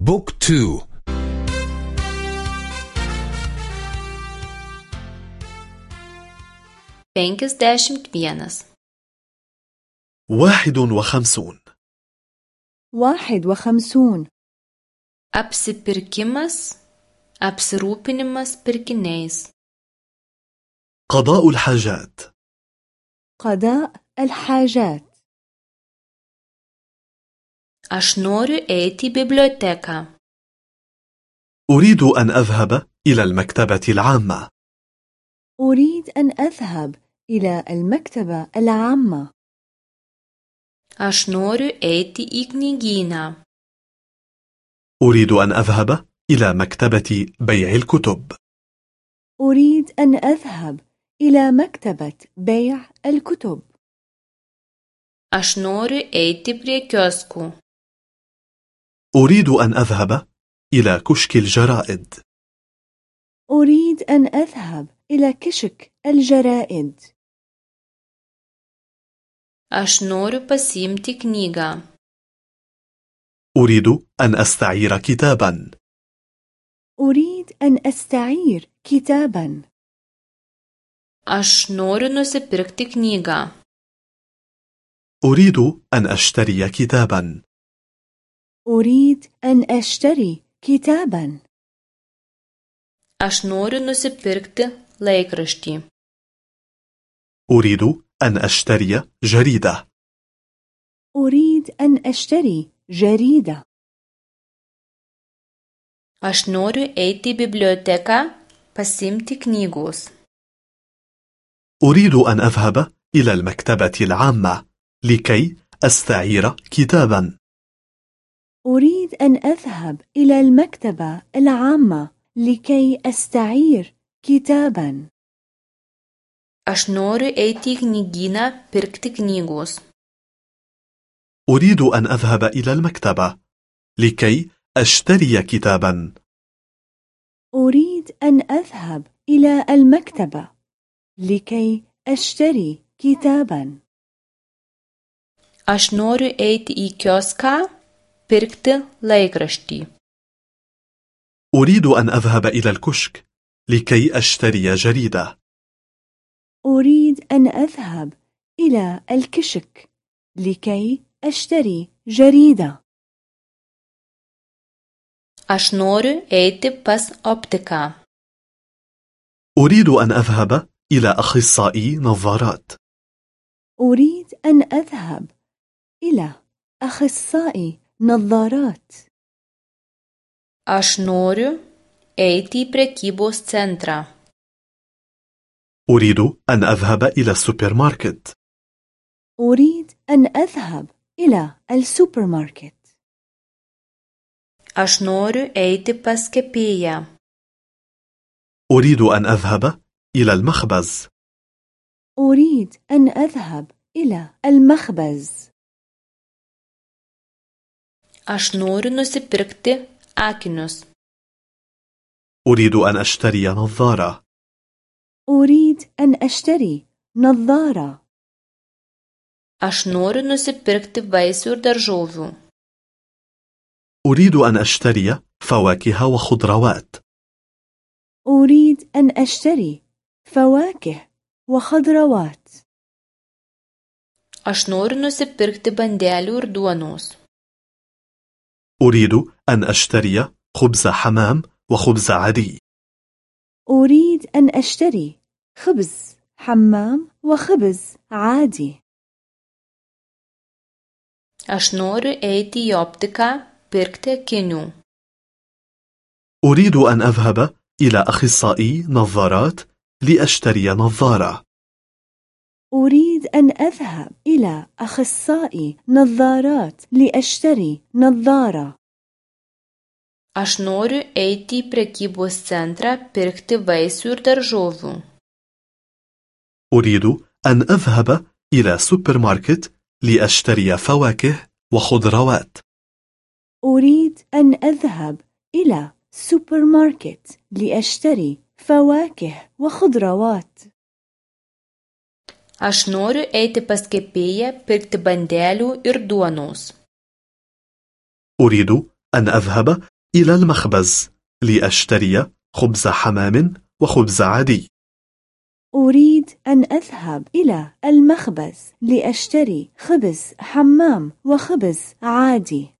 Book two. Penkiasdešimt vienas واحد وخمسون واحد وخمسون Apsipirkimas apsirūpinimas pirkiniais قضاء الحاجات. قضاء الحاجات. Aš noriu eiti į biblioteką. أريد أن أذهب إلى المكتبة العامة. أريد أن أذهب إلى المكتبة العامة. Aš noriu eiti į knygyną. أريد أن أذهب إلى مكتبة بيع الكتب. أريد أن أذهب إلى مكتبة بيع الكتب. Aš noriu eiti prie kioskų. أريد أن أذهب إلى كشك الجرائد. أريد أن أذهب إلى كشك الجرائد. Aš noriu pasiimti knygą. أريد أن أستعير كتابا. أريد أن أستعير كتابا. Aš noriu nusipirkti knygą. أريد أن أشتري كتابا. أريد أن أشتري كتابا. Aš noriu nusipirkti laikraštį. أريد أن أشتري جريدة. أريد أن أشتري جريدة. Aš noriu eiti į biblioteką pasiimti knygos. أريد أن أذهب إلى المكتبة العامة لكي أستعير كتابا. أريد أن أذهب إلى المكتبة العامة لكي أستعير كتابا. Aš noriu eiti į knygyną pirkti knygos. أريد أن أذهب إلى المكتبة لكي أشتري كتابا. أريد أن أذهب إلى المكتبة لكي أشتري كتابا. Aš noriu eiti į kioską pirkti laikraštį. أريد أن أذهب إلى الكشك لكي أشتري جريدة. أريد أن أذهب إلى الكشك لكي أشتري جريدة. Aš noriu eiti pas optiką. أريد أن أذهب إلى أخصائي نظارات. أريد أن أذهب إلى أخصائي نظارات. Aš noriu eiti į prekybos centrą أريد أن أذهب إلى السوبر ماركت أريد أن أذهب إلى السوبر ماركت aš noriu eiti pas kepėją أريد أن أذهب إلى المخبز. أريد أن أذهب إلى المخبز. Aš noriu nusipirkti akinius أريد أن أشتري نظارة أريد أن أشتري نظارة aš noriu nusipirkti vaisių ir daržovių أريد أن أشتري فواكه وخضروات أريد أن أشتري فواكه وخضروات aš noriu nusipirkti bandelių ir duonos أريد أن أشتري خبز حمام وخبز عادي. أريد أن أشتري خبز حمام وخبز عادي. Aš noriu eiti į optiką pirkti akinių أريد أن أذهب إلى أخصائي نظارات لأشتري نظارة. أريد أن أذهب إلى أخصائي نظارات لأشتري نظارة. Aš noriu eiti į prekybos centrą pirkti vaisių ir daržovių أريد أن أذهب إلى سوبر ماركت لأشتري فواكه وخضروات. أريد أن أذهب إلى سوبر ماركت لأشتري فواكه وخضروات. Aš noriu eiti pas kepėją pirkti bandelių ir duonos. أريد أن أذهب إلى المخبز لأشتري خبز حمام وخبز عادي. أريد أن أذهب إلى المخبز لأشتري خبز حمام وخبز عادي.